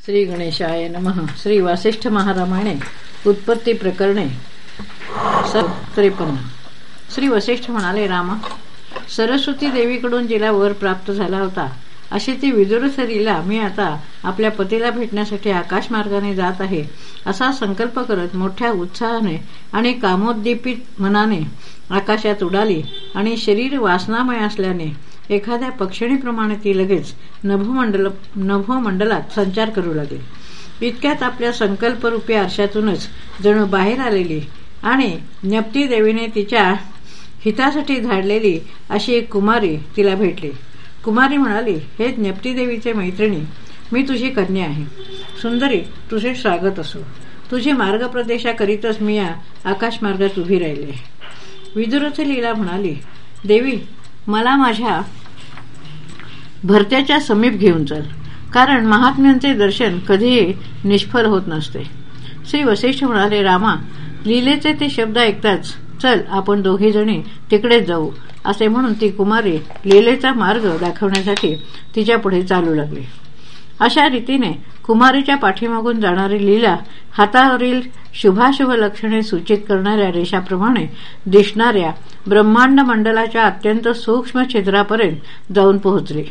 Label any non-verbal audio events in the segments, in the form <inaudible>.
श्री गणेशाय नमः. श्री वासिष्ठ महारामायणे उत्पत्ती प्रकरणे त्रेपन्न. श्री वसिष्ठ म्हणाले रामा सरस्वती देवीकडून जिला वर प्राप्त झाला होता अशी ती विदुरसरीला मी आता आपल्या पतीला भेटण्यासाठी आकाश मार्गाने जात आहे असा संकल्प करत मोठ्या उत्साहाने आणि कामोद्दीपित मनाने आकाशात उडाली आणि शरीर वासनामय असल्याने एखाद्या पक्षिणीप्रमाणे ती लगेच नभोमंडल नभोमंडलात संचार करू लागेल. इतक्यात आपल्या संकल्परूपी आरशातूनच जणू बाहेर आलेली आणि नप्ती देवीने तिच्या हितासाठी धाडलेली अशी एक कुमारी तिला भेटली. कुमारी म्हणाली हे ज्ञप्ती देवीचे मैत्रिणी मी तुझी कन्या आहे. सुंदरी तुझे स्वागत असो. तुझी मार्गप्रदेशाकरीतच मी या आकाशमार्गात उभी राहिले. विदुरथ लीला म्हणाली देवी मला माझ्या भरत्याच्या समीप घेऊन चल. कारण महात्म्यांचे दर्शन कधीही निष्फल होत नसते. श्री वशिष्ठ म्हणाले रामा लिलेचे ते शब्द ऐकताच चल आपण दोघी जणी तिकडेच जाऊ असे म्हणून ती कुमारी लिलेचा मार्ग दाखवण्यासाठी तिच्या पुढे चालू लागली. अशा रीतीने कुमारीच्या पाठीमागून जाणारी लीला हातावरील शुभाशुभ लक्षणे सूचित करणाऱ्या रेषाप्रमाणे दिसणाऱ्या ब्रह्मांड मंडलाच्या अत्यंत सूक्ष्म छिद्रापर्यंत जाऊन पोहोचली.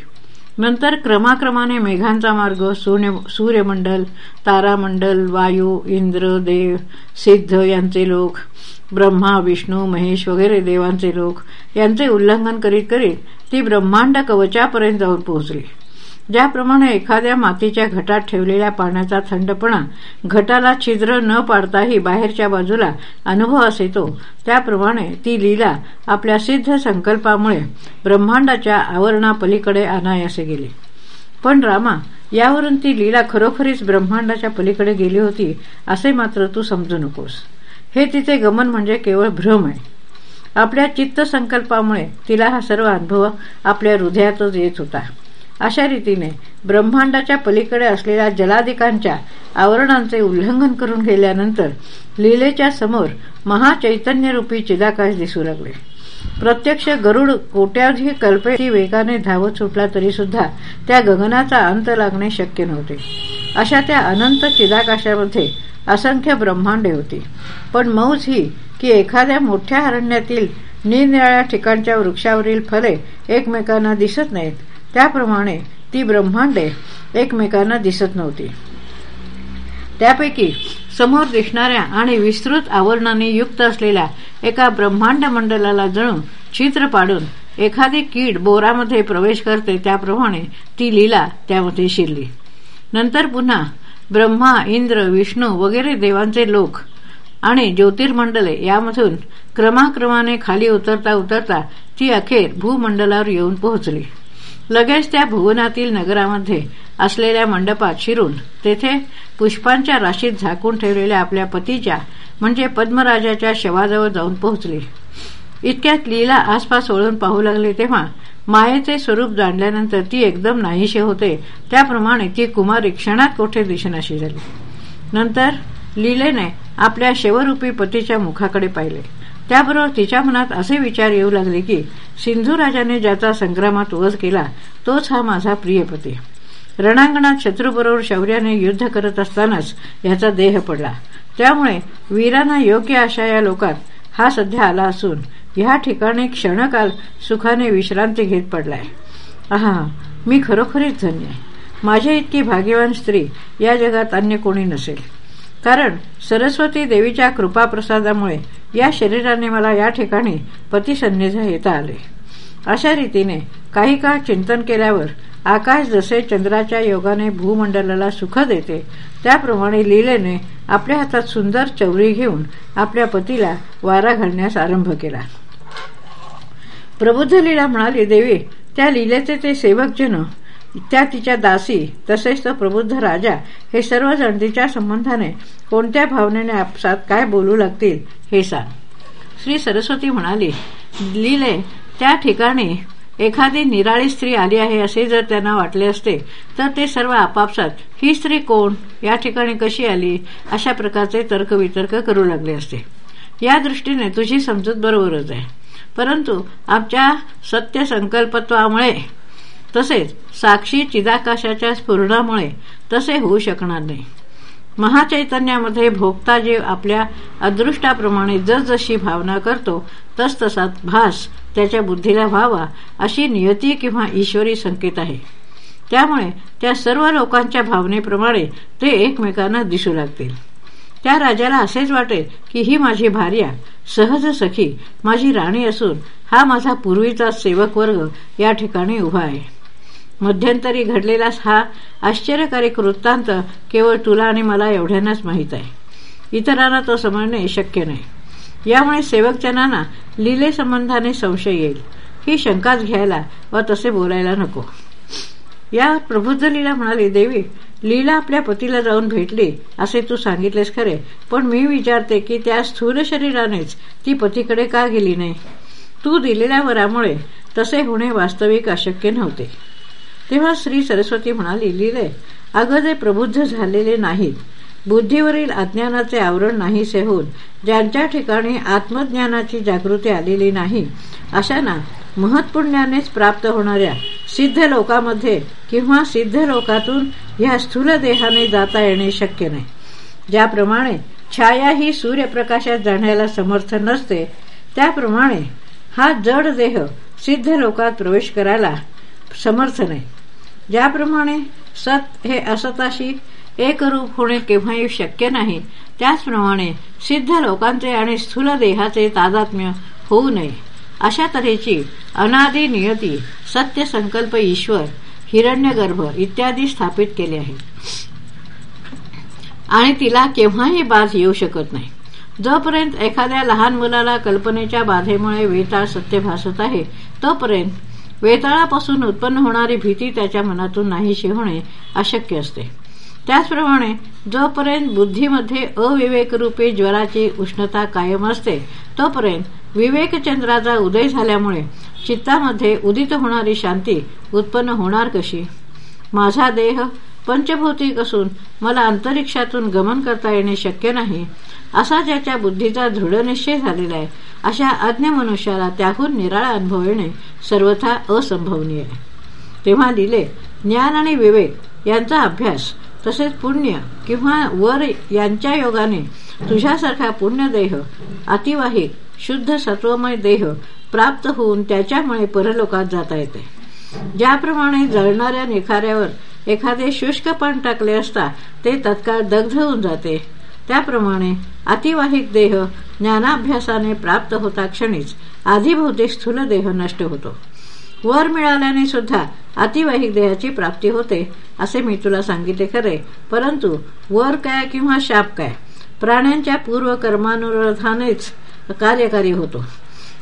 नंतर क्रमाक्रमाने मेघांचा मार्ग सूर्यमंडल तारामंडल वायू इंद्र देव सिद्ध यांचे लोक ब्रह्मा विष्णू महेश वगैरे देवांचे लोक यांचे उल्लंघन करीत करीत ती ब्रह्मांड कवचापर्यंत जाऊन पोहोचली. ज्याप्रमाणे एखाद्या मातीच्या घटात ठेवलेल्या पाण्याचा थंडपणा घटाला छिद्र न पाडताही बाहेरच्या बाजूला अनुभव असेतो त्याप्रमाणे ती लीला आपल्या सिद्ध संकल्पामुळे ब्रह्मांडाच्या आवरणापलीकडे अनायासे गेली. पण रामा यावरून ती लीला खरोखरीच ब्रह्मांडाच्या पलीकडे गेली होती असे मात्र तू समजू नकोस. हे तिचे गमन म्हणजे केवळ भ्रम आहे. आपल्या चित्त संकल्पामुळे तिला हा सर्व अनुभव आपल्या हृदयातच येत होता. अशा रीतीने ब्रह्मांडाच्या पलीकडे असलेल्या जलाधिकांच्या आवरणांचे उल्लंघन करून गेल्यानंतर लीलेच्या समोर महाचैतन्यरूपी चिदाकाश दिसू लागले. प्रत्यक्ष गरुड कोट्याधी कल्पेची वेगाने धावत सुटला तरी सुद्धा त्या गगनाचा अंत लागणे शक्य नव्हते. अशा त्या अनंत चिदाकाशामध्ये असंख्य ब्रह्मांडे होती. पण मौज ही की एखाद्या मोठ्या अरण्यातील निरनिराळ्या ठिकाणच्या वृक्षावरील फले एकमेकांना दिसत नाहीत. त्याप्रमाणे ती ब्रह्मांडे एकमेकांना दिसत नव्हती. त्यापैकी समोर दिसणाऱ्या आणि विस्तृत आवरणाने युक्त असलेल्या एका ब्रह्मांड मंडलाला जणू चित्र पाडून एखादी कीड बोरामध्ये प्रवेश करते त्याप्रमाणे ती लीला त्यामध्ये शिरली. नंतर पुन्हा ब्रह्मा इंद्र विष्णू वगैरे देवांचे लोक आणि ज्योतिर्मंडले यामधून क्रमाक्रमाने खाली उतरता उतरता ती अखेर भूमंडलावर येऊन पोहोचली. लगेच त्या भुवनातील नगरामध्ये असलेल्या मंडपात शिरून तेथे पुष्पांच्या राशीत झाकून ठेवलेल्या आपल्या पतीच्या म्हणजे पद्मराजाच्या शवाजवळ जाऊन पोहोचली. इतक्यात लीला आसपास ओळून पाहू लागली तेव्हा मायेचे स्वरूप जाणल्यानंतर ती एकदम नाहीशी होते. त्याप्रमाणे ती कुमारी क्षणात कोठे दिशनाशी झाली नंतर लीलेने आपल्या शेवरूपी पतीच्या मुखाकडे पाहिले. त्याबरोबर तिच्या मनात असे विचार येऊ लागले की सिंधू राजाने ज्याचा संग्रामात वध केला तोच हा माझा प्रियपती. रणांगणात शत्रूबरोबर शौर्याने युद्ध करत असतानाच याचा देह पडला. त्यामुळे वीरांना योग्य अशा या लोकात हा सध्या आला असून ह्या ठिकाणी क्षणकाल सुखाने विश्रांती घेत पडलाय. आहा मी खरोखरीच धन्य माझे माझ्या इतकी भाग्यवान स्त्री या जगात अन्य कोणी नसेल. कारण सरस्वती देवीच्या कृपाप्रसादामुळे या शरीराने मला या ठिकाणी पतिसन्निध येता आले. अशा रीतीने काही काळ चिंतन केल्यावर आकाश जसे चंद्राच्या योगाने भूमंडलाला सुख देते त्याप्रमाणे लीलेने आपल्या हातात सुंदर चौरी घेऊन आपल्या पतीला वारा घालण्यास आरंभ केला. प्रबुद्ध लीला म्हणाली देवी त्या लीलेचे ते सेवकजन त्या तिच्या दासी तसेच तो प्रबुद्ध राजा हे सर्वजण तिच्या संबंधाने कोणत्या भावनेने आपसात काय बोलू लागतील हे सांग. श्री सरस्वती म्हणाली लिले त्या ठिकाणी एखादी निराळी स्त्री आली आहे असे जर त्यांना वाटले असते तर ते सर्व आपापसात ही स्त्री कोण या ठिकाणी कशी आली अशा प्रकारचे तर्कवितर्क करू लागले असते. या दृष्टीने तुझी समजूत बरोबरच आहे. परंतु आमच्या सत्य संकल्पत्वामुळे तसेच साक्षी चिदाकाशाच्या स्फुरणामुळे तसे होऊ शकणार नाही. महाचैतन्यामध्ये भोगता जे आपल्या अदृष्टाप्रमाणे जसजशी भावना करतो तसतसा भास त्याच्या बुद्धीला व्हावा अशी नियती किंवा ईश्वरी संकेत आहे. त्यामुळे त्या सर्व लोकांच्या भावनेप्रमाणे ते एकमेकांना दिसू लागतील. त्या राजाला असेच वाटेल की ही माझी भार्या सहज सखी माझी राणी असून हा माझा पूर्वीचा सेवक वर्ग या ठिकाणी उभा आहे. मध्यंतरी घडलेला हा आश्चर्यकारी वृत्तांत केवळ तुला आणि मला एवढ्यांनाच माहीत आहे. इतरांना तो समजणे शक्य नाही. यामुळे सेवकजनांना लिले संबंधाने संशय येईल. ही शंकाच घ्यायला व तसे बोलायला नको. या प्रबुद्ध लीला म्हणाली देवी लीला आपल्या पतीला जाऊन भेटली असे तू सांगितलेस खरे पण मी विचारते की त्या स्थूल शरीरानेच ती पतीकडे का गेली नाही? तू दिलेल्या वरामुळे तसे होणे वास्तविक अशक्य नव्हते. तेव्हा श्री सरस्वती म्हणाली लिले अगं जे प्रबुद्ध झालेले नाहीत बुद्धीवरील अज्ञानाचे आवरण नाहीसे होऊन ज्यांच्या ठिकाणी आत्मज्ञानाची जागृती आलेली नाही अशांना महत्पुण्यानेच प्राप्त होणाऱ्या सिद्ध लोकांमध्ये किंवा सिद्ध लोकातून ह्या स्थूल देहाने जाता येणे शक्य नाही. ज्याप्रमाणे छाया ही सूर्यप्रकाशात जाण्याला समर्थ नसते त्याप्रमाणे हा जड देह सिद्ध लोकात प्रवेश करायला समर्थ नाही. ज्याप्रमाणे सत हे असताशी एकरूप होणे केव्हाही शक्य नाही. त्याचप्रमाणे सिद्ध लोकांचे आणि स्थूल देहाचे तादात्म्य होऊ नये. अशा तऱ्हेची अनादी नियती सत्य संकल्प ईश्वर हिरण्यगर्भ इत्यादी स्थापित केले आहे. आणि तिला केव्हाही बाध येऊ शकत नाही. जोपर्यंत एखाद्या लहान मुलाला कल्पनेच्या बाधेमुळे वेताळ सत्य भासत आहे तोपर्यंत वेताळापासून उत्पन्न होणारी भीती त्याच्या मनातून नाहीशी होणे अशक्य असते. त्याचप्रमाणे जोपर्यंत बुद्धीमध्ये अविवेकरूपी ज्वराची उष्णता कायम असते तोपर्यंत विवेकचंद्राचा उदय झाल्यामुळे चित्तामध्ये उदित होणारी शांती उत्पन्न होणार कशी? माझा देह पंचभौतिक असून मला अंतरिक्षातून गमन करता येणे शक्य नाही असा ज्याच्या बुद्धीचा दृढनिश्चय झालेला आहे अशा अज्ञ मनुष्याला त्याहून निराळा अनुभव येणे सर्वथा असंभवनीय आहे. तेव्हा लिहिले ज्ञान आणि विवेक यांचा अभ्यास तसेच पुण्य किंवा वर यांच्या योगाने तुझ्यासारखा पुण्यदेह अतिवाहिक शुद्ध सत्वमय देह प्राप्त होऊन त्याच्यामुळे परलोकात जाता येते. ज्याप्रमाणे जळणाऱ्या निखाऱ्यावर एखादे शुष्क पान टाकले असता ते तत्काळ दग्ध होऊन जाते. त्याप्रमाणे अतिवाहिक देह ज्ञानाभ्यासाने प्राप्त होता क्षणीच. आधीभोवती स्थूल देह नष्ट होतो. वर मिळाल्याने सुद्धा अतिवाहिक देहाची प्राप्ती होते असे मी तुला सांगितले खरे. परंतु वर काय किंवा शाप काय? प्राण्यांच्या पूर्व कर्मानुरोधानेच कार्यकारी होतो.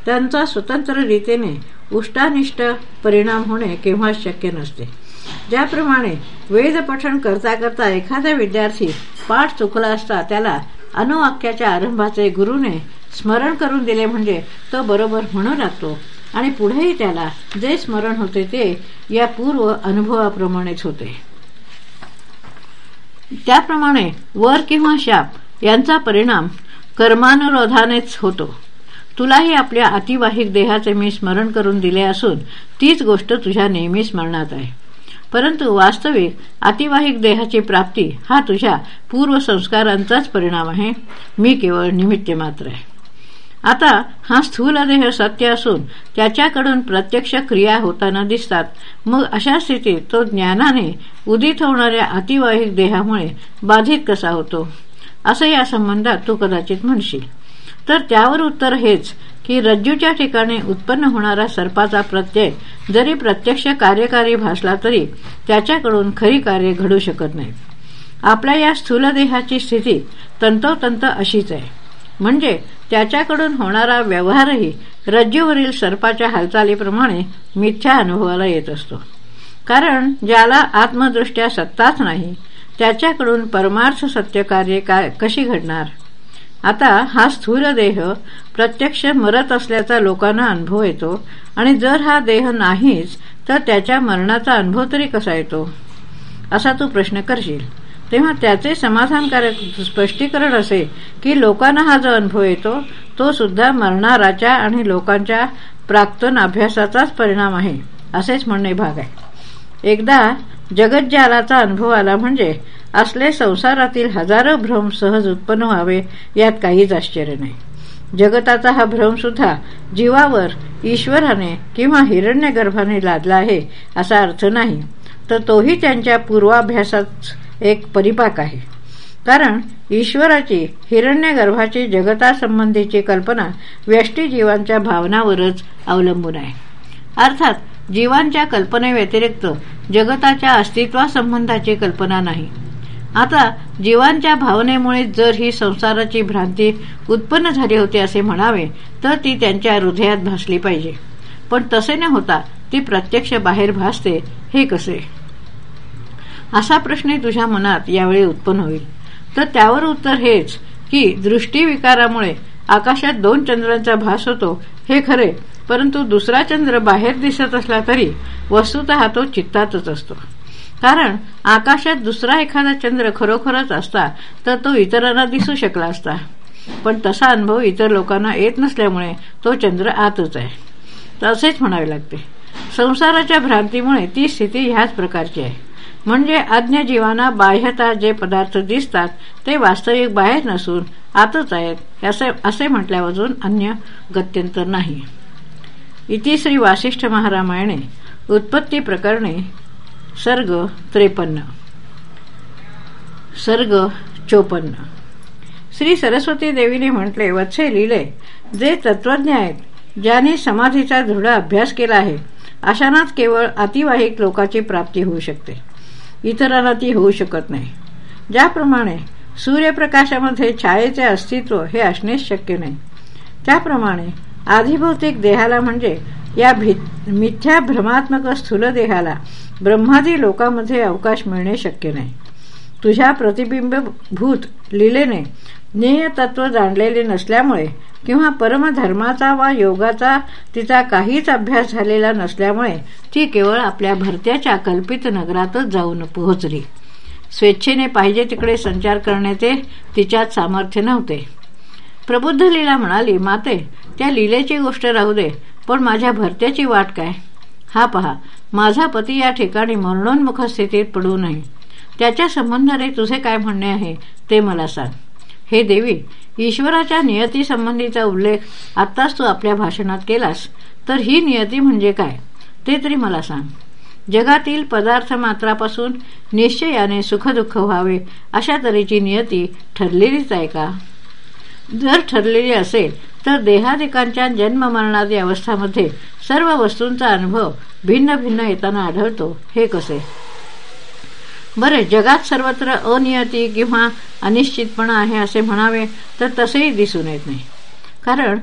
त्यांचा स्वतंत्र रीतीने उष्टानिष्ट परिणाम होणे केव्हा शक्य नसते. ज्याप्रमाणे वेद पठण करता करता एखादा विद्यार्थी पाठ चुकला असता त्याला अनुवाक्याच्या आरंभाचे गुरुने स्मरण करून दिले म्हणजे तो बरोबर म्हणू लागतो. आणि पुढेही त्याला जे स्मरण होते ते या पूर्व अनुभवाप्रमाणेच होते. त्याप्रमाणे वर किंवा शाप यांचा परिणाम कर्मानुरोधानेच होतो. तुलाही आपल्या अतिवाहिक देहाचे मी स्मरण करून दिले असून तीच गोष्ट तुझ्या नेहमी स्मरणात आहे. परंतु वास्तविक अतिवाहिक देहाची प्राप्ती हा तुझ्या पूर्वसंस्कारांचाच परिणाम आहे. मी केवळ निमित्त मात्र आहे. आता हा स्थूल देह सत्य असून त्याच्याकडून प्रत्यक्ष क्रिया होताना दिसतात. मग अशा स्थितीत तो ज्ञानाने उदित होणाऱ्या अतिवाहिक देहामुळे बाधित कसा होतो? असं या संबंधात तू कदाचित म्हणशील. तर त्यावर उत्तर हेच की रज्जूच्या ठिकाणी उत्पन्न होणारा सर्पाचा प्रत्यय जरी प्रत्यक्ष कार्यकारी भासला तरी त्याच्याकडून खरी कार्य घडू शकत नाही. आपल्या या स्थूल देहाची स्थिती तंतोतंत अशीच आहे. म्हणजे त्याच्याकडून होणारा व्यवहारही रज्जूवरील सर्पाच्या हालचालीप्रमाणे मिथ्या अनुभवाला येत असतो. कारण ज्याला आत्मदृष्ट्या सत्ताच नाही त्याच्याकडून परमार्थ सत्य कार्य काय कशी घडणार? आता हा स्थूल देह प्रत्यक्ष मरत असल्याचा लोकांना अनुभव येतो आणि जर हा देह नाहीच तर त्याच्या मरणाचा अनुभव तरी कसा येतो? असा तू प्रश्न करशील. तेव्हा त्याचे समाधानकारक स्पष्टीकरण असे की लोकांना हा जो अनुभव येतो तो सुद्धा मरणाराच्या आणि लोकांच्या प्राक्तन अभ्यासाचाच परिणाम आहे असेच म्हणणे भाग आहे. एकदा जगज्जालाचा अनुभव आला म्हणजे असले संसारातील हजारो भ्रम सहज उत्पन्न व्हावे यात काहीच आश्चर्य नाही. जगताचा हा भ्रम सुद्धा जीवावर ईश्वराने किंवा हिरण्यगर्भाने लादला आहे असा अर्थ नाही. तर तोही त्यांच्या पूर्वाभ्यासात एक परिपाक आहे. कारण ईश्वराची हिरण्यगर्भाची जगतासंबंधीची कल्पना व्यष्टीजीवांच्या भावनावरच अवलंबून आहे. अर्थात जीवांच्या कल्पनेव्यतिरिक्त जगताच्या अस्तित्वासंबंधाची कल्पना नाही. आता जीवांच्या भावनेमुळे जर ही संसाराची भ्रांती उत्पन्न झाली होती असे म्हणावे तर ती त्यांच्या हृदयात भासली पाहिजे. पण तसे न होता ती प्रत्यक्ष बाहेर भासते हे कसे? असा प्रश्न तुझ्या मनात यावेळी उत्पन्न होईल. तर त्यावर उत्तर हेच की दृष्टीविकारामुळे आकाशात दोन चंद्रांचा भास होतो हे खरे परंतु दुसरा चंद्र बाहेर दिसत असला तरी वस्तुत तो चित्तातच असतो. कारण आकाशात दुसरा एखादा चंद्र खरोखरच असता तर तो इतरांना दिसू शकला असता. पण तसा अनुभव इतर लोकांना येत नसल्यामुळे तो चंद्र आतच आहे. तसेच म्हणावे लागते. संसाराच्या भ्रांतीमुळे ती स्थिती ह्याच प्रकारची आहे. म्हणजे अज्ञ जीवांना बाह्यता जे पदार्थ दिसतात ते वास्तविक बाहेर नसून आतच आहेत असे असे म्हटल्यापासून अन्य गत्यंतर नाही. इतिश्री वासिष्ठ महारामायणे. उत्पत्ती प्रकरणे सर्ग त्रेपन्न. सर्ग चोपन्न. श्री सरस्वती देवीने म्हटले वत्से लिहिले जे तत्वज्ञ आहेत ज्याने समाधीचा दृढ अभ्यास केला आहे अशानाच केवळ अतिवाहिक लोकाची प्राप्ती होऊ शकते. इतरांना ती होऊ शकत नाही. ज्याप्रमाणे सूर्यप्रकाशामध्ये छायेचे अस्तित्व हे असणेच शक्य नाही. त्याप्रमाणे आधिभौतिक देहाला म्हणजे या मिथ्या भ्रमात्मक स्थूल देहाला ब्रह्मादी लोकांमध्ये अवकाश मिळणे शक्य नाही. तुझ्या प्रतिबिंब भूत लिलेने ज्ञेय तत्व जाणलेले नसल्यामुळे किंवा परमधर्माचा वा योगाचा तिचा काहीच अभ्यास झालेला नसल्यामुळे ती केवळ आपल्या भरत्याच्या कल्पित नगरातच जाऊन पोहोचली. स्वेच्छेने पाहिजे तिकडे संचार करण्याचे तिच्यात सामर्थ्य नव्हते. प्रबुद्ध लीला म्हणाली माते त्या लिलेची गोष्ट राहू दे पण माझ्या भरत्याची वाट काय? हा पहा माझा पती या ठिकाणी मरणोन्मुख स्थितीत पडू नये. त्याच्या संबंधाने तुझे काय म्हणणे आहे ते मला सांग. हे देवी ईश्वराच्या नियतीसंबंधीचा उल्लेख आत्ताच तू आपल्या भाषणात केलास. तर ही नियती म्हणजे काय ते तरी मला सांग. जगातील पदार्थ मात्रापासून निश्चयाने सुखदुःख व्हावे अशा तऱ्हेची नियती ठरलेलीच आहे का? जर ठरलेली असेल तर देहादिकांच्या जन्ममरणादी अवस्थामध्ये सर्व वस्तूंचा अनुभव भिन्न भिन्न येताना आढळतो. हे कसे? बरे जगात सर्वत्र अनियती किंवा अनिश्चितपणा आहे असे म्हणावे तर तसेही दिसून येत नाही. कारण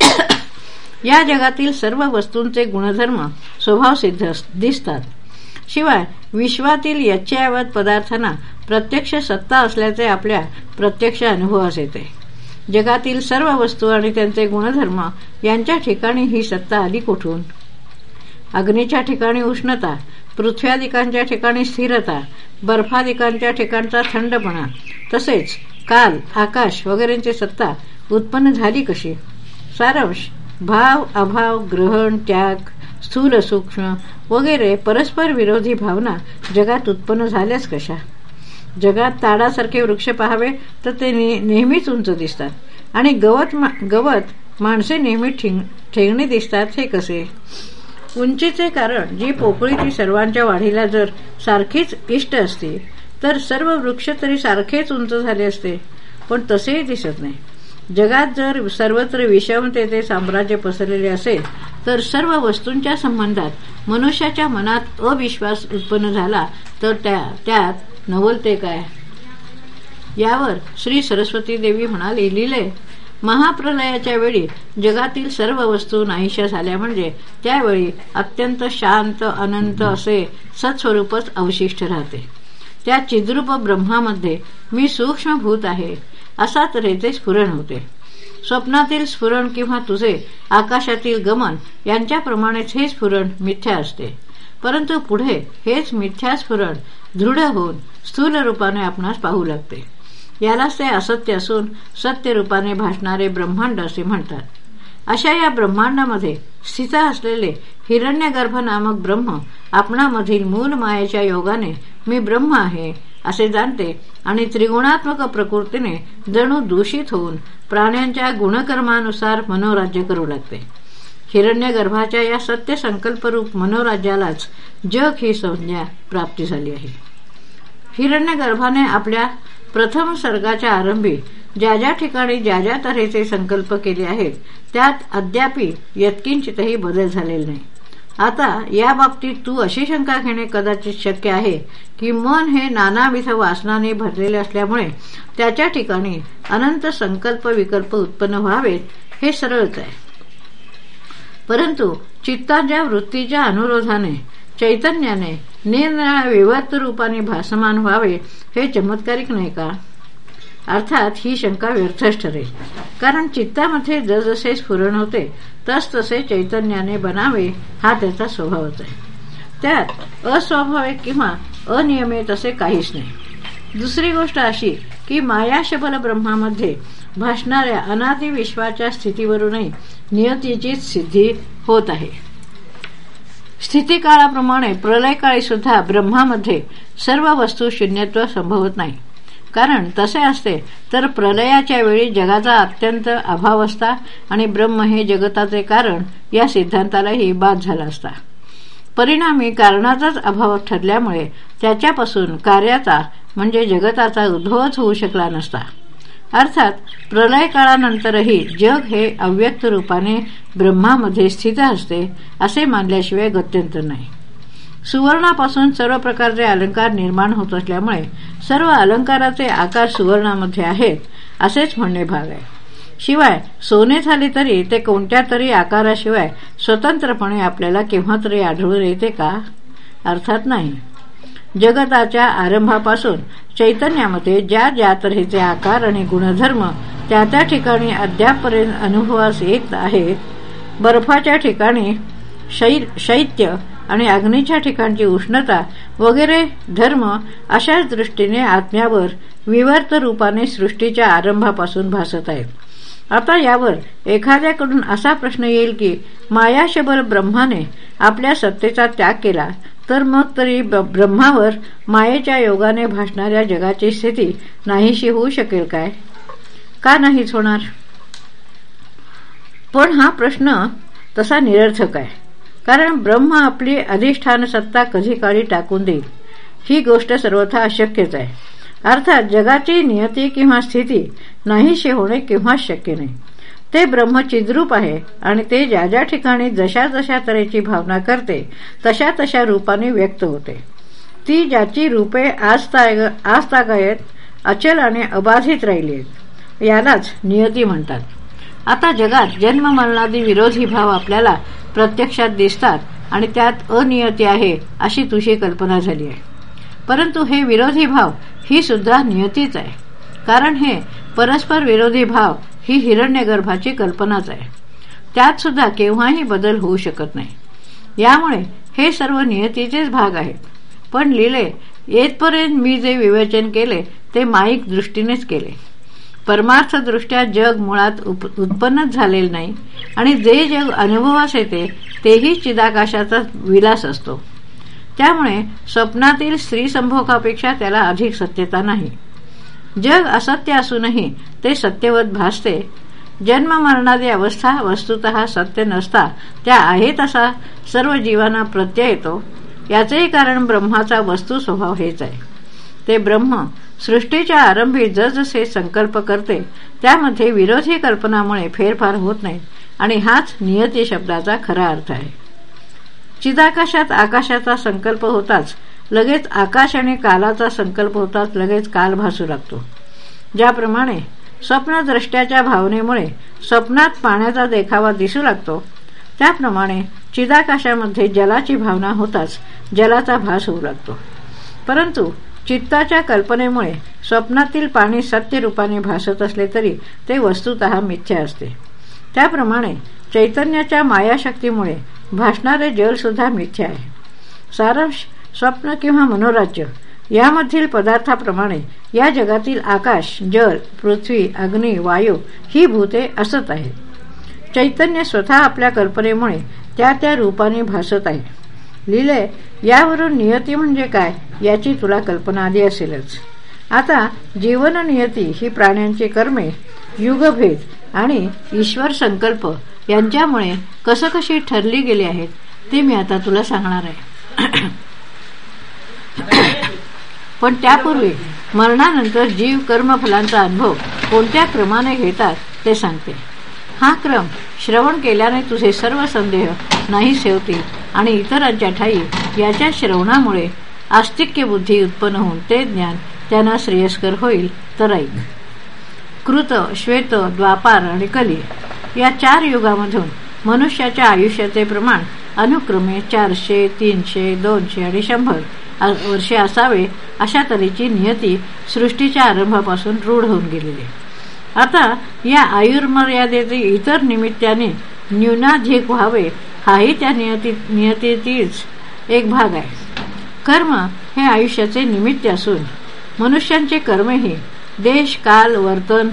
<coughs> या जगातील सर्व वस्तूंचे गुणधर्म स्वभावसिद्ध दिसतात. शिवाय विश्वातील यच्छयावत पदार्थांना प्रत्यक्ष सत्ता असल्याचे आपल्या प्रत्यक्ष अनुभवास येते. जगातील सर्व वस्तू आणि त्यांचे गुणधर्म यांच्या ठिकाणी ही सत्ता आली कुठून? अग्नीच्या ठिकाणी उष्णता पृथ्व्यादिकांच्या ठिकाणी स्थिरता बर्फादिकांच्या ठिकाणचा थंडपणा तसेच काल आकाश वगैरेची सत्ता उत्पन्न झाली कशी? सारांश भाव अभाव ग्रहण त्याग स्थूल सूक्ष्म वगैरे परस्पर विरोधी भावना जगात उत्पन्न झाल्यास कशा? जगात ताडासारखे वृक्ष पाहावे तर ते नेहमीच उंच दिसतात. आणि गवत गवत माणसे नेहमी ठेंगणे दिसतात हे कसे? उंचीचे कारण जी पोकळी ती सर्वांच्या वाढीला जर सारखीच इष्ट असते तर सर्व वृक्ष तरी सारखेच उंच झाले असते पण तसेही दिसत नाही. जगात जर सर्वत्र विषमतेचे साम्राज्य पसरलेले असेल तर सर्व वस्तूंच्या संबंधात मनुष्याच्या मनात अविश्वास उत्पन्न झाला तर त्या त्यात नवलते काय? यावर श्री सरस्वती देवी म्हणाली लिहिले महाप्रलयाच्या वेळी जगातील सर्व वस्तू नाहीशा झाल्या म्हणजे त्यावेळी अत्यंत शांत अनंत असे सत्स्वरूपच अवशिष्ट राहते. त्या चिद्रूप ब्रह्मामध्ये मी सूक्ष्म भूत आहे असा तऱ्हेचे स्फुरण होते. स्वप्नातील स्फुरण किंवा तुझे आकाशातील गमन यांच्याप्रमाणेच हे स्फुरण मिथ्या असते. परंतु पुढे हेच मिथ्यास्फुरण दृढ होऊन स्थूल रूपाने आपणास पाहू लागते. यालाच ते असत्य असून सत्य रूपाने भासणारे ब्रह्मांड असे म्हणतात. अशा या ब्रह्मांडामध्ये स्थित असलेले हिरण्यगर्भ नामक ब्रह्म आपणामधील मूल मायेच्या योगाने मी ब्रह्म आहे असे जाणते आणि त्रिगुणात्मक प्रकृतीने जणू दूषित होऊन प्राण्यांच्या गुणकर्मानुसार मनोराज्य करू लागते. हिरण्यगर्भाच्या या सत्य संकल्परूप मनोराज्यालाच जग ही संज्ञा प्राप्ती झाली आहे. हिरण्यगर्भाने आपल्या प्रथम सर्गाच्या आरंभी ज्या ज्या ठिकाणी ज्या ज्या तऱ्हेचे संकल्प केले आहेत त्यात अद्यापी यत्किंचितही बदल झालेला नाही. आता या बाबतीत तू अशी शंका घेणे कदाचित शक्य आहे की मन हे नानाविध वासनाने भरलेले असल्यामुळे त्याच्या ठिकाणी अनंत संकल्प विकल्प उत्पन्न व्हावेत हे सरळच आहे. परंतु चित्ताच्या वृत्तीच्या अनुरोधाने चैतन्याने निरनिराळ्या विवाद रूपाने भासमान व्हावे हे चमत्कारिक नाही का? अर्थात ही शंका व्यर्थच ठरेल. कारण चित्तामध्ये जसजसे स्फुरण होते तसतसे चैतन्याने बनावे हा त्याचा स्वभावच आहे. त्यात अस्वाभाविक किंवा अनियमित असे काहीच नाही. दुसरी गोष्ट अशी की मायाशबल ब्रह्मामध्ये भासणाऱ्या अनादी विश्वाच्या स्थितीवरूनही नियतीची सिद्धी होत आहे. स्थितिकाळाप्रमाणे प्रलयकाळी सुद्धा ब्रह्मामध्ये सर्व वस्तू शून्यत्व संभवत नाही. कारण तसे असते तर प्रलयाच्या वेळी जगाचा अत्यंत अभाव असता आणि ब्रह्म हे जगताचे कारण या सिद्धांतालाही बाद झाला असता. परिणामी कारणाचाच अभाव ठरल्यामुळे त्याच्यापासून कार्याचा म्हणजे जगताचा उद्भवच होऊ शकला नसता. अर्थात प्रलय काळानंतरही जग हे अव्यक्त रूपाने ब्रह्मामध्ये स्थित असते असे मानल्याशिवाय गत्यंतर नाही. सुवर्णापासून सर्व प्रकारचे अलंकार निर्माण होत असल्यामुळे सर्व अलंकाराचे आकार सुवर्णामध्ये आहेत असेच म्हणणे भाग आहे. शिवाय सोने झाले तरी ते कोणत्या तरी आकाराशिवाय स्वतंत्रपणे आपल्याला केव्हा तरी आढळून येते का? अर्थात नाही. जगताच्या आरंभापासून चैतन्यामध्ये ज्या ज्या तऱ्हेचे आकार आणि गुणधर्म त्या त्या ठिकाणी अद्यापपर्यंत अनुभवास येत आहेत बर्फाच्या ठिकाणी शैत्य आणि अग्नीच्या ठिकाणची उष्णता वगैरे धर्म अशाच दृष्टीने आत्म्यावर विवर्त रूपाने सृष्टीच्या आरंभापासून भासत आहेत. आता यावर एखाद्याकडून असा प्रश्न येईल की मायाशबर ब्रह्माने आपल्या सत्तेचा त्याग केला तर मग तरी ब्रह्मावर मायेच्या योगाने भासणाऱ्या जगाची स्थिती नाहीशी होऊ शकेल काय? का नाहीच होणार? पण हा प्रश्न तसा निरर्थक आहे. कारण ब्रह्म आपली अधिष्ठान सत्ता कधी काळी टाकून देईल ही गोष्ट सर्वथा अशक्यच आहे. अर्थात जगाची नियती किंवा स्थिती नाहीशी होणे केव्हाच शक्य नाही. ते ब्रह्म चिद्रूप आहे आणि ते ज्या ज्या ठिकाणी जशा जशा तऱ्हेची भावना करते तशा तशा रूपाने व्यक्त होते. ती ज्याची रूपे आज तागायत अचल आणि अबाधित राहिली आहेत यालाच नियती म्हणतात. आता जगात जन्म मरणादी विरोधी भाव आपल्याला प्रत्यक्षात दिसतात आणि त्यात अनियती आहे अशी तुझी कल्पना झाली आहे. परंतु हे विरोधी भाव ही सुद्धा नियतीच आहे. कारण हे परस्पर विरोधी भाव ही हिरण्यगर्भाची कल्पनाच आहे. त्यात सुद्धा केव्हाही बदल होऊ शकत नाही. यामुळे हे सर्व नियतीचेच भाग आहेत. पण लिहिले येतपर्यंत मी जे विवेचन केले ते माईक दृष्टीनेच केले. परमार्थदृष्ट्या जग मुळात उत्पन्नच झालेले नाही आणि जे जग अनुभवास येते तेही चिदाकाशाचा विलास असतो. त्यामुळे स्वप्नातील स्त्री संभोगापेक्षा त्याला अधिक सत्यता नाही. जग असत्य असूनही ते सत्यवत भासते. जन्म मरणादी अवस्था वस्तुत सत्य नसता. त्या आहेत असा सर्व जीवांना प्रत्यय येतो. याचेही कारण ब्रह्माचा वस्तू स्वभाव हेच आहे. ते ब्रह्म सृष्टीच्या आरंभी जसजसे संकल्प करते त्यामध्ये विरोधी कल्पनामुळे फेरफार होत नाही आणि हाच नियती शब्दाचा खरा अर्थ आहे. चिदाकाशात आकाशाचा संकल्प होताच लगेच आकाश आणि कालाचा संकल्प होताच लगेच काल भासू लागतो. ज्याप्रमाणे स्वप्नद्रष्ट्याच्या भावनेमुळे स्वप्नात पाण्याचा देखावा दिसू लागतो त्याप्रमाणे चिदाकाशामध्ये जलाची भावना होताच जलाचा भास होऊ लागतो. परंतु चित्ताच्या कल्पनेमुळे स्वप्नातील पाणी सत्य रूपाने भासत असले तरी ते वस्तुत मिथ्या असते. त्याप्रमाणे चैतन्याच्या मायाशक्तीमुळे भासणारे जल सुद्धा मिथ्या आहे. सारांश स्वप्न किंवा मनोराज्य यामधील पदार्थाप्रमाणे या जगातील आकाश जल पृथ्वी अग्नी वायू ही भूते असत आहेत. चैतन्य स्वतः आपल्या कल्पनेमुळे त्या त्या रूपाने भासत आहे. लिले यावरून नियती म्हणजे काय याची तुला कल्पना आली असेलच. आता जीवन नियती ही प्राण्यांची कर्मे युगभेद आणि ईश्वर संकल्प यांच्यामुळे कसं कशी ठरली गेली आहेत ते मी आता तुला सांगणार आहे. पण त्यापूर्वी मरणानंतर जीव कर्मफलांचा अनुभव कोणत्या क्रमाने घेतात ते सांगते. हा क्रम श्रवण केल्याने तुझे सर्व संदेह नाही सेवतील आणि इतरांच्या ठाई याच्या श्रवणामुळे आस्तिक्य बुद्धी उत्पन्न होऊन ते ज्ञान त्यांना श्रेयस्कर होईल तर ऐक. कृत श्वेत द्वापार आणि कली या चार युगामधून मनुष्याच्या आयुष्याचे प्रमाण अनुक्रमे चारशे तीनशे दोनशे आणि शंभर वर्षे असावे अशा तऱ्हेची नियती सृष्टीच्या आरंभापासून रूढ होऊन गेलेली आता या आयुर्मर्यादेचे इतर निमित्ताने न्यूनाधिक व्हावे हाही त्या नियती नियतीतीच एक भाग आहे. कर्म हे आयुष्याचे निमित्त असून मनुष्यांचे कर्मही देश काल वर्तन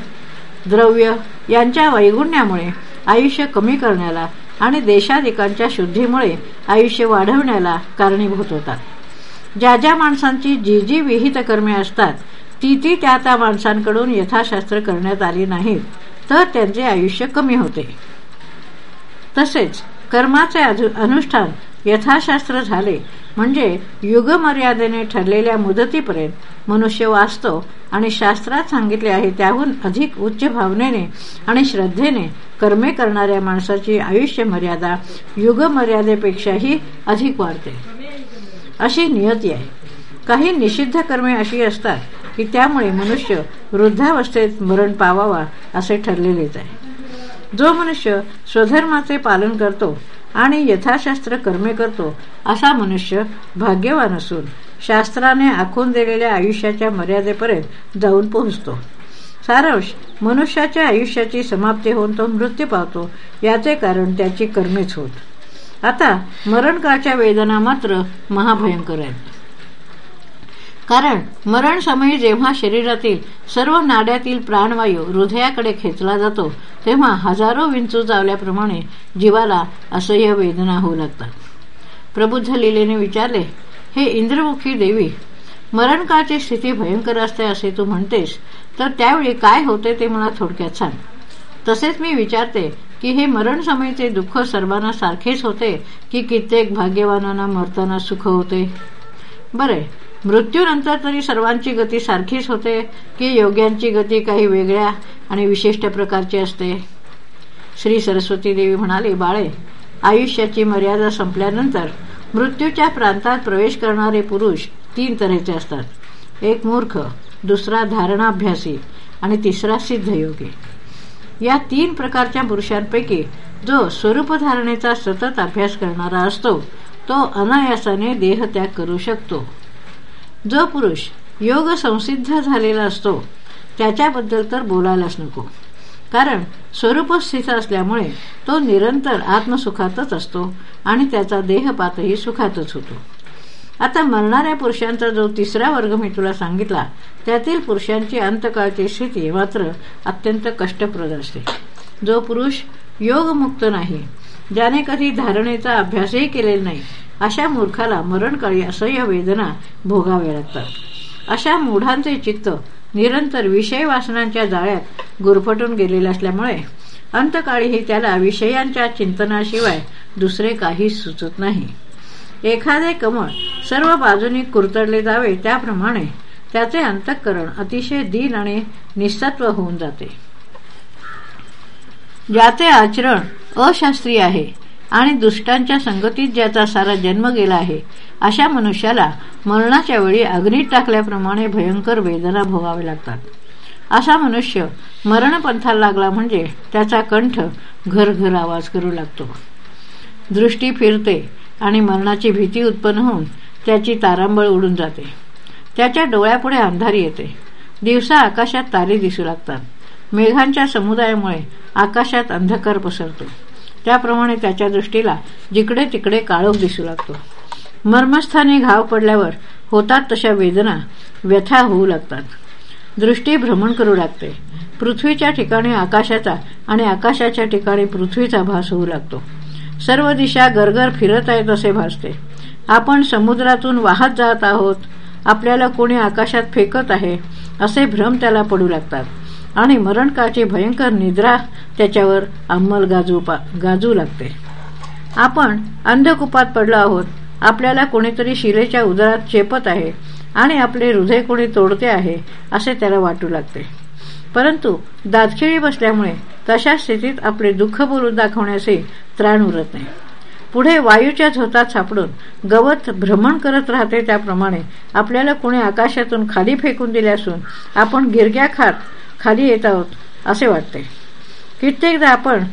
द्रव्य यांच्या वैगुण्यामुळे आयुष्य कमी करण्याला आणि देशाधिकांच्या शुद्धीमुळे आयुष्य वाढवण्याला कारणीभूत होतात. ज्या ज्या माणसांची जी जी विहित कर्मे असतात ती ती त्या त्या माणसांकडून यथाशास्त्र करण्यात आली नाहीत तर त्यांचे आयुष्य कमी होते. तसेच कर्माचे अनुष्ठान यथाशास्त्र झाले म्हणजे युगमर्यादेने ठरलेल्या मुदतीपर्यंत मनुष्य वाचतो आणि शास्त्रात सांगितले आहे त्याहून अधिक उच्च भावनेने आणि श्रद्धेने कर्मे करणाऱ्या माणसाची आयुष्य मर्यादा युगमर्यादेपेक्षाही अधिक वाढते. अशी नियती आहे. काही निषिद्ध कर्मे अशी असतात की त्यामुळे मनुष्य वृद्धावस्थेत मरण पावावा असे ठरलेलेच आहे. जो मनुष्य स्वधर्माचे पालन करतो आणि यथाशास्त्र कर्मे करतो असा मनुष्य भाग्यवान असून शास्त्राने आखून दिलेल्या आयुष्याच्या मर्यादेपर्यंत जाऊन पोहोचतो. सारांश मनुष्याच्या आयुष्याची समाप्ती होऊन तो मृत्यू पावतो याचे कारण त्याची कर्मेच होत. आता मरणकाळच्या वेदना मात्र महाभयंकर आहेत. कारण मरण समयी जेव्हा शरीरातील सर्व नाड्यातील प्राणवायू हृदयाकडे खेचला जातो तेव्हा हजारो विंचू चावल्याप्रमाणे जीवाला असह्य वेदना होऊ लागतात. प्रबुद्ध लिलेने विचारले हे इंद्रमुखी देवी मरणकाळची स्थिती भयंकर असते असे तू म्हणतेस तर त्यावेळी काय होते ते मला थोडक्यात सांग. तसेच मी विचारते की हे मरण समयीचे दुःख सर्वांना सारखेच होते की कित्येक भाग्यवानांना मरताना सुख होते. बरे मृत्यूनंतर तरी सर्वांची गती सारखीच होते की योग्यांची गती काही वेगळ्या आणि विशिष्ट प्रकारची असते. श्री सरस्वती देवी म्हणाले बाळे आयुष्याची मर्यादा संपल्यानंतर मृत्यूच्या प्रांतात प्रवेश करणारे पुरुष तीन तऱ्हेचे असतात. एक मूर्ख दुसरा धारणाभ्यासी आणि तिसरा सिद्धयोगी. या तीन प्रकारच्या पुरुषांपैकी जो स्वरूपधारणेचा सतत अभ्यास करणारा असतो तो अनायासाने देहत्याग करू शकतो. जो पुरुष योग संसिद्ध झालेला असतो त्याच्याबद्दल तर बोलायलाच नको. कारण स्वरूपस्थित असल्यामुळे तो निरंतर आत्मसुखातच असतो आणि त्याचा देहपातही सुखातच होतो. आता मरणाऱ्या पुरुषांचा जो तिसरा वर्ग मी तुला सांगितला त्यातील पुरुषांची अंतकाळची स्थिती मात्र अत्यंत कष्टप्रद असते. जो पुरुष योगमुक्त नाही ज्याने कधी धारणेचा अभ्यासही केलेला नाही अशा मूर्खाला मरणकाळी असह्य वेदना भोगाव्या लागतात. अशा मूढांचे चित्त निरंतर विषय वासनांच्या जाळ्यात गुरफटून गेलेले असल्यामुळे अंतकाळीही त्याला विषयांच्या चिंतनाशिवाय दुसरे काही सुचत नाही. एखादे कमळ सर्व बाजूनी कुरतडले जावे त्याप्रमाणे त्याचे अंतःकरण अतिशय दीन आणि निस्तत्व होऊन जाते. ज्याचे आचरण अशास्त्रीय आहे आणि दुष्टांच्या संगतीत ज्याचा सारा जन्म गेला आहे अशा मनुष्याला मरणाच्या वेळी अग्नीत टाकल्याप्रमाणे भयंकर वेदना भोगावे लागतात. असा मनुष्य मरणपंथाला लागला म्हणजे त्याचा कंठ घरघर आवाज करू लागतो. दृष्टी फिरते आणि मरणाची भीती उत्पन्न होऊन त्याची तारांबळ उडून जाते. त्याच्या डोळ्यापुढे अंधारी येते. दिवसा आकाशात तारे दिसू लागतात. मेघांच्या समुदायामुळे आकाशात अंधकार पसरतो. त्याप्रमाणे त्याच्या दृष्टीला जिकडे तिकडे काळोख दिसू लागतो. मर्मस्थानी घाव पडल्यावर होतात तशा वेदना व्यथा होऊ लागतात. दृष्टी भ्रमण करू लागते. पृथ्वीच्या ठिकाणी आकाशाचा आणि आकाशाच्या ठिकाणी पृथ्वीचा भास होऊ लागतो. सर्व दिशा गरगर फिरत आहेत असे भासते. आपण समुद्रातून वाहत जात आहोत. आपल्याला कोणी आकाशात फेकत आहे असे भ्रम त्याला पडू लागतात. आणि मरणकाची भयंकर निद्रा त्याच्यावर अंमल गाजू गाजू लागते. आपण अंधकुपात पडलो आहोत. आपल्याला कोणीतरी शिलेच्या उदरात चेपत आहे आणि आपले हृदय कोणी तोडते आहे असे त्याला वाटू लागते. परंतु दातखिळी बसल्यामुळे तशा स्थितीत आपले दुःख बोलून दाखवण्याचे त्राण उरत नाही. पुढे वायूच्या झोतात सापडून गवत भ्रमण करत राहते त्याप्रमाणे आपल्याला कोणी आकाशातून खाली फेकून दिले असून आपण गिरग्या खात खाली येत आहोत असे वाटते. कित्येकदा आपण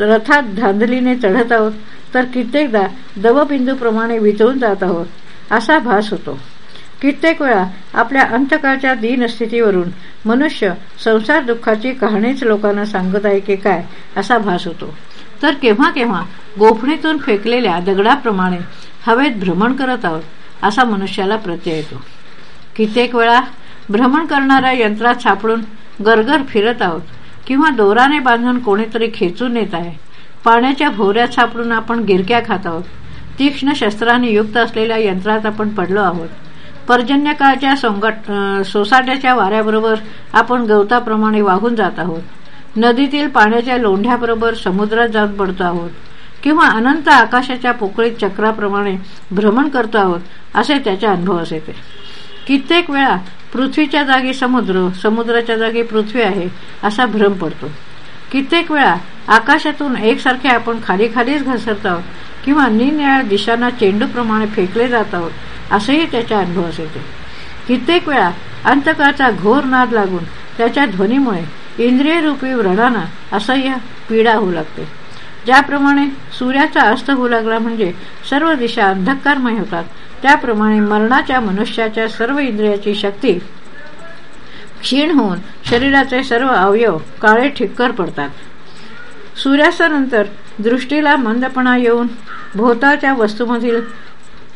रथात धांदलीने चढत आहोत तर कित्येकदा दवबिंदूप्रमाणे वितळून जात आहोत असा भास होतो. कित्येक वेळा आपल्या अंतकाळच्या दीनस्थितीवरून मनुष्य संसार दुःखाची कहाणीच लोकांना सांगत आहे की काय असा भास होतो. तर केव्हा केव्हा गोफणीतून फेकलेल्या दगडाप्रमाणे हवेत भ्रमण करत आहोत असा मनुष्याला प्रत्यय येतो. कित्येक वेळा भ्रमण करणाऱ्या यंत्रात सापडून गरगर फिरत आहोत किंवा दोराने बांधून कोणीतरी खेचून येत आहे. पाण्याच्या भोवऱ्यात सापडून आपण गिरक्या खात आहोत. तीक्ष्ण शस्त्राने युक्त असलेल्या यंत्रात आपण पडलो आहोत. पर्जन्यकाळच्या सोसाट्याच्या वाऱ्याबरोबर आपण गवताप्रमाणे वाहून जात आहोत. नदीतील पाण्याच्या लोंढ्याबरोबर समुद्रात जात पडतो आहोत. किंवा अनंत आकाशाच्या पोकळीत चक्राप्रमाणे भ्रमण करतो आहोत असे त्याच्या अनुभवास येते कित्येक वेळा पृथ्वीच्या जागी समुद्र समुद्राच्या जागी पृथ्वी आहे असा भ्रम पडतो. कित्येक वेळा आकाशातून एकसारखे आपण खाली खालीच घसरत आहोत किंवा निनिळ्या दिशांना चेंडूप्रमाणे फेकले जात आहोत असेही त्याच्या अनुभवास येते कित्येक वेळा अंतकाचा घोर नाद लागून त्याच्या ध्वनीमुळे इंद्रियरूपी व्रणांना असह्य पीडा होऊ लागते. ज्याप्रमाणे सूर्याचा अस्त होऊ लागला म्हणजे सर्व दिशा अंधकारमय होतात त्याप्रमाणे मरणाच्या मनुष्याच्या सर्व इंद्रियाची शक्ती क्षीण होऊन शरीराचे सर्व अवयव काळे ठिक्कर पडतात. सूर्यास्तानंतर दृष्टीला मंदपणा येऊन भोवताच्या वस्तूमधील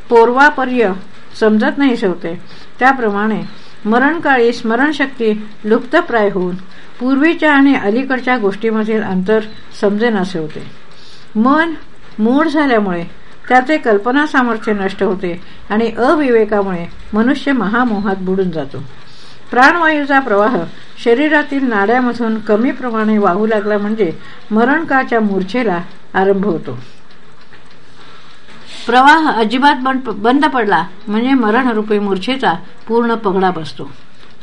पोर्वापर्य समजत नाही शेवते त्याप्रमाणे मरणकाळी स्मरणशक्ती लुप्तप्राय होऊन पूर्वीच्या आणि अलीकडच्या गोष्टीमधील अंतर समजेनासे होते मन मूढ झाल्यामुळे त्याचे कल्पना सामर्थ्य नष्ट होते आणि अविवेकामुळे मनुष्य महामोहात बुडून जातो. प्राणवायूचा प्रवाह शरीरातील नाड्यामधून कमी प्रमाणे वाहू लागला म्हणजे मरणकाळच्या मूर्छेला आरंभ होतो. प्रवाह अजिबात बंद पडला म्हणजे मरणरूपी मूर्छेचा पूर्ण पगडा बसतो.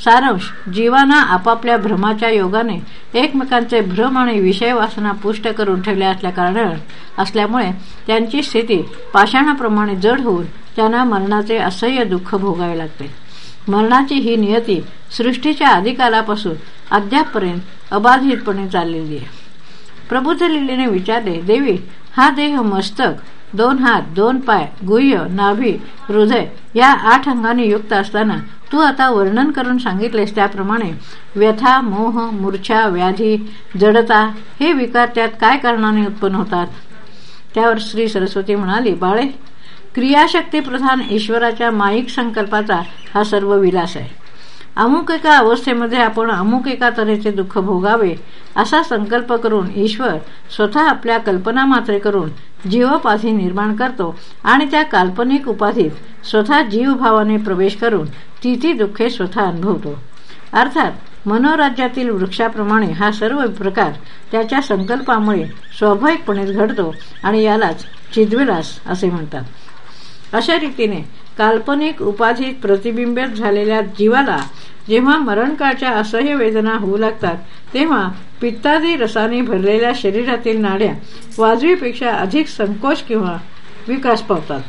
सारांश जीवाना आपापल्या भ्रमाच्या योगाने एकमेकांचे भ्रम आणि विषय वासना पुष्ट करून ठेवल्या असल्या कारण असल्यामुळे त्यांची स्थिती पाषाणाप्रमाणे जड होऊन त्यांना मरणाचे असह्य दुःख भोगावे लागते. मरणाची ही नियती सृष्टीच्या आदिकालापासून अद्यापपर्यंत अबाधितपणे चाललेली आहे. प्रबुद्ध लिलीने विचारले देवी हा देह मस्तक दोन हात दोन पाय गुह्य नाभी हृदय या आठ अंगाने युक्त असताना तू आता वर्णन करून सांगितलेस त्याप्रमाणे व्यथा मोह मूर्छा व्याधी जडता हे विकार त्यात काय कारणाने उत्पन्न होतात? त्यावर श्री सरस्वती म्हणाली बाळे क्रियाशक्ती प्रधान ईश्वराच्या माईक संकल्पाचा हा सर्व विलास आहे. अमुक एका अवस्थेमध्ये आपण अमुक एका तऱ्हेचे दुःख भोगावे असा संकल्प करून ईश्वर स्वतः आपल्या कल्पना मात्रे करून जीवोपाधी निर्माण करतो आणि त्या काल्पनिक उपाधीत स्वतः जीवभावाने प्रवेश करून ती ती दुःखे स्वतः अनुभवतो. अर्थात मनोराज्यातील वृक्षाप्रमाणे हा सर्व प्रकार त्याच्या संकल्पामुळे स्वाभाविकपणे घडतो आणि यालाच चिद्विलास असे म्हणतात. अशा रीतीने काल्पनिक उपाधीत प्रतिबिंबित झालेल्या जीवाला जेव्हा मरणकाळच्या असह्य वेदना होऊ लागतात तेव्हा पित्तादी रसाने भरलेल्या शरीरातील नाड्या वाजवीपेक्षा अधिक संकोच किंवा विकास पावतात.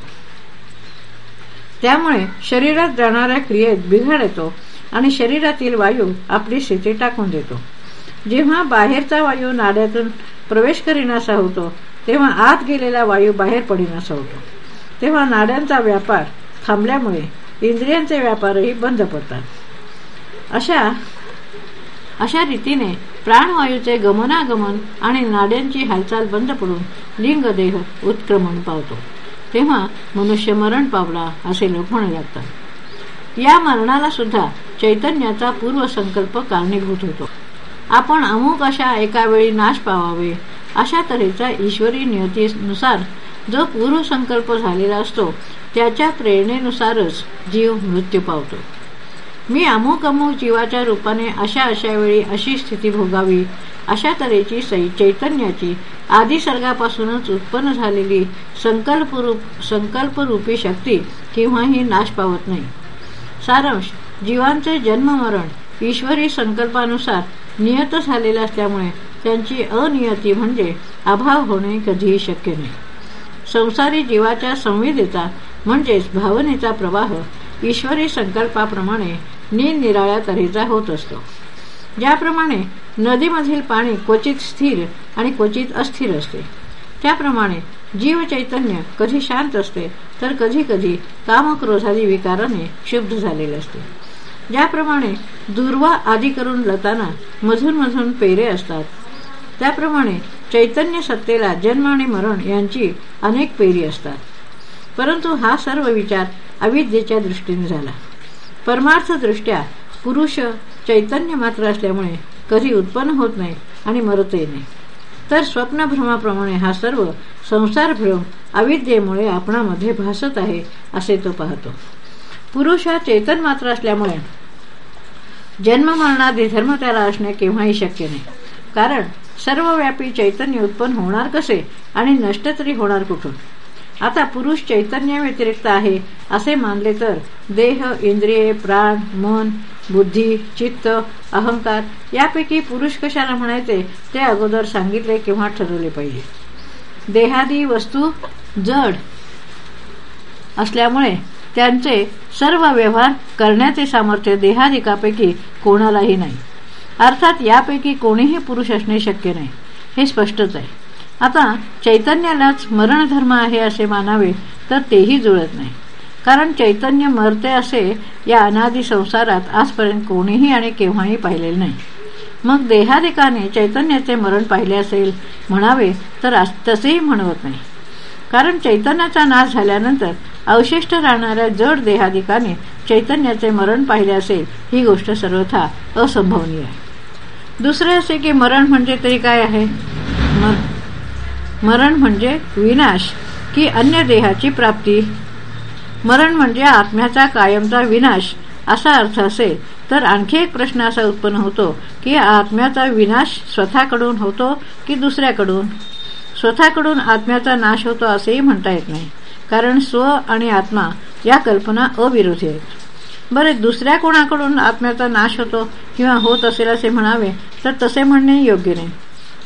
त्यामुळे शरीरात जाणाऱ्या क्रियेत बिघड येतो आणि शरीरातील वायू आपली स्थिती टाकून देतो. जेव्हा बाहेरचा वायू नाड्यातून प्रवेश करीनासा होतो तेव्हा आत गेलेला वायू बाहेर पडीनासा होतो. तेव्हा नाड्यांचा व्यापार थांबल्यामुळे इंद्रियांचे व्यापारही बंद पडतात. अशा अशा रीतीने प्राणवायूचे गमनागमन आणि नाड्यांची हालचाल बंद पडून लिंगदेह उत्क्रमण पावतो. तेव्हा मनुष्य मरण पावला असे लोक म्हणू लागतात. या मरणाला सुद्धा चैतन्याचा पूर्वसंकल्प कारणीभूत होतो. आपण अमुक अशा एका वेळी नाश पावावे अशा तऱ्हेचा ईश्वरी नियतीनुसार जो पूर्वसंकल्प झालेला असतो त्याच्या प्रेरणेनुसारच जीव मृत्यू पावतो. मी अमुक अमुक जीवाच्या रूपाने अशा अशा वेळी अशी स्थिती भोगावी अशा तऱ्हेची चैतन्याची आदिसर्गापासूनच उत्पन्न झालेली संकल्परूप संकल्परूपी शक्ती केव्हाही नाश पावत नाही. सारांश जीवांचे जन्ममरण ईश्वरी संकल्पानुसार नियत झालेले असल्यामुळे त्यांची अनियती म्हणजे अभाव होणे कधीही शक्य नाही. संसारी जीवाच्या संवेदेचा म्हणजेच भावनेचा प्रवाह ईश्वरी संकल्पाप्रमाणे निरनिराळ्या तऱ्हेचा होत असतो. ज्याप्रमाणे नदीमधील पाणी क्वचित स्थिर आणि क्वचित अस्थिर असते. त्याप्रमाणे जीव चैतन्य कधी शांत असते तर कधी कधी कामक्रोधादी विकाराने क्षुब्ध झालेले असते. ज्याप्रमाणे दुर्वा आदी करून लताना मधून मधून पेरे असतात त्याप्रमाणे चैतन्य सत्तेला जन्म आणि मरण यांची अनेक पेरी असतात. परंतु हा सर्व विचार अविद्येच्या दृष्टीने झाला. परमार्थदृष्ट्या पुरुष चैतन्य मात्र असल्यामुळे कधी उत्पन्न होत नाही आणि मरतही नाही. तर स्वप्नभ्रमाप्रमाणे हा सर्व संसारभ्रम अविद्येमुळे आपणामध्ये भासत आहे असे तो पाहतो. पुरुष हा चेतन मात्र असल्यामुळे जन्ममरणादी धर्म त्याला असणे केव्हाही शक्य नाही. कारण सर्वव्यापी चैतन्य उत्पन्न होणार कसे आणि नष्ट तरी होणार कुठून? आता पुरुष चैतन्य व्यतिरिक्त आहे असे मानले तर देह इंद्रिये प्राण मन बुद्धी चित्त अहंकार यापैकी पुरुष कशाला म्हणायचे ते अगोदर सांगितले किंवा ठरवले पाहिजे. देहादी वस्तू जड असल्यामुळे त्यांचे सर्व व्यवहार करण्याचे सामर्थ्य देहाधिकापैकी कोणालाही नाही. अर्थात यापैकी कोणीही पुरुष असणे शक्य नाही. हे स्पष्टच आहे. आता चैतन्यालाच मरणधर्म आहे असे मानावे तर तेही जुळत नाही. कारण चैतन्य मरते असे या अनादी संसारात आजपर्यंत कोणीही आणि केव्हाही पाहिलेले नाही. मग देहादिकाने चैतन्याचे मरण पाहिले असेल म्हणावे तर तसेही म्हणवत नाही. कारण चैतन्याचा नाश झाल्यानंतर अवशिष्ट राहणाऱ्या जड देहादिकाने चैतन्याचे मरण पाहिले असेल ही गोष्ट सर्वथा असंभवनीय आहे. दुसरे असे की मरण म्हणजे तरी काय आहे? मग मरण म्हणजे विनाश की अन्य देहाची प्राप्ती. मरण म्हणजे आत्म्याचा कायमचा विनाश असा अर्थ असेल. तर आणखी एक प्रश्न असा उत्पन्न होतो की आत्म्याचा विनाश स्वतःकडून होतो की दुसऱ्याकडून? स्वतःकडून आत्म्याचा नाश होतो असेही म्हणता येत नाही. कारण स्व आणि आत्मा या कल्पना अविरोधी आहेत. बरे दुसऱ्या कोणाकडून आत्म्याचा नाश होतो किंवा होत असेल असे म्हणावे तर तसे म्हणणे योग्य नाही.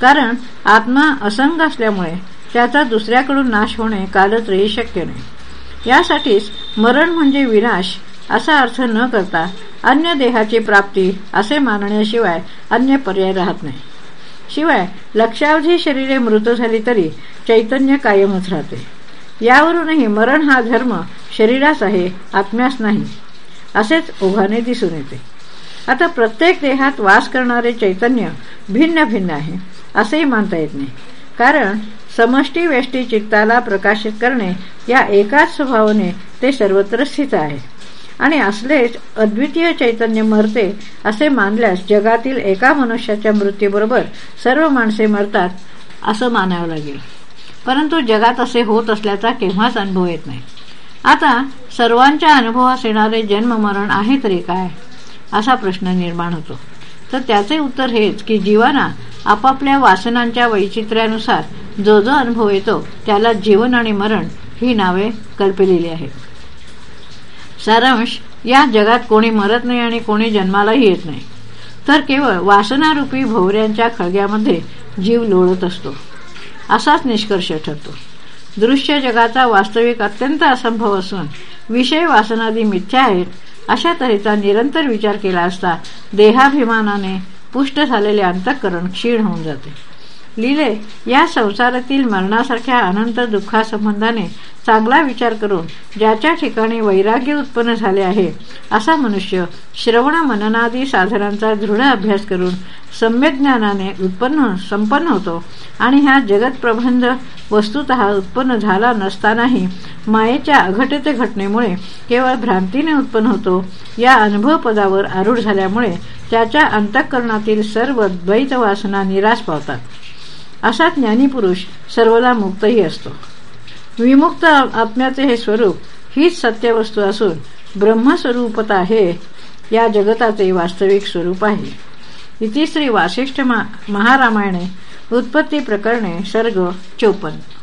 कारण आत्मा असंग असल्यामुळे त्याचा दुसऱ्याकडून नाश होणे कालत्रही शक्य नाही. यासाठीच मरण म्हणजे विनाश असा अर्थ न करता अन्य देहाची प्राप्ती असे मानण्याशिवाय अन्य पर्याय राहत नाही. शिवाय लक्षावधी शरीरे मृत झाली तरी चैतन्य कायमच राहते. यावरूनही मरण हा धर्म शरीरास आहे आत्म्यास नाही असेच ओघाने दिसून येते. आता प्रत्येक देहात वास करणारे चैतन्य भिन्न भिन्न आहे. असेही मानता येत नाही. कारण समष्टी वेष्टी चित्ताला प्रकाशित करणे या एकाच स्वभावाने ते सर्वत्र स्थित आहे. आणि असलेच अद्वितीय चैतन्य मरते असे मानल्यास जगातील एका मनुष्याच्या मृत्यूबरोबर सर्व माणसे मरतात असं मानावं लागेल. परंतु जगात असे होत असल्याचा केव्हाच अनुभव येत नाही. आता सर्वांच्या अनुभवास येणारे जन्ममरण आहे तरी काय? असा प्रश्न निर्माण होतो. तर त्याचे उत्तर हेच की जीवाना आपापल्या वासनांच्या वैचित्र्यानुसार जो जो अनुभव येतो त्याला जीवन आणि मरण ही नावे कल्पलेली आहेत. सारांश या जगात कोणी मरत नाही आणि कोणी जन्मालाही येत नाही. तर केवळ वासनारूपी भोवऱ्यांच्या खळग्यामध्ये जीव लोळत असतो. असाच निष्कर्ष ठरतो. दृश्य जगाचा वास्तविक अत्यंत असंभव असून विषय वासनादी मिथ्या आहेत अशा तऱ्हेचा निरंतर विचार केला असता देहाभिमानाने पुष्ट झालेले अंतःकरण क्षीण होऊन जाते. लिले या संसारातील मरणासारख्या अनंत दुःखासंबंधाने चांगला विचार करून ज्याच्या ठिकाणी वैराग्य उत्पन्न झाले आहे असा मनुष्य श्रवण मननादी साधनांचा दृढ अभ्यास करून सम्यज्ञानाने उत्पन्न संपन्न होतो. आणि हा जगतप्रबंध वस्तुत उत्पन्न झाला नसतानाही मायेच्या अघटित घटनेमुळे केवळ भ्रांतीने उत्पन्न होतो. या अनुभव पदावर आरूढ झाल्यामुळे त्याच्या अंतःकरणातील सर्व द्वैत वासना निराश पावतात. असा ज्ञानीपुरुष सर्वदा मुक्तही असतो. विमुक्त आत्म्याचे हे स्वरूप हीच सत्यवस्तू असून ब्रह्मस्वरूपता हे या जगताचे वास्तविक स्वरूप आहे. इति श्री वासिष्ठ महारामायणे उत्पत्ती प्रकरणे सर्ग चौपन्न.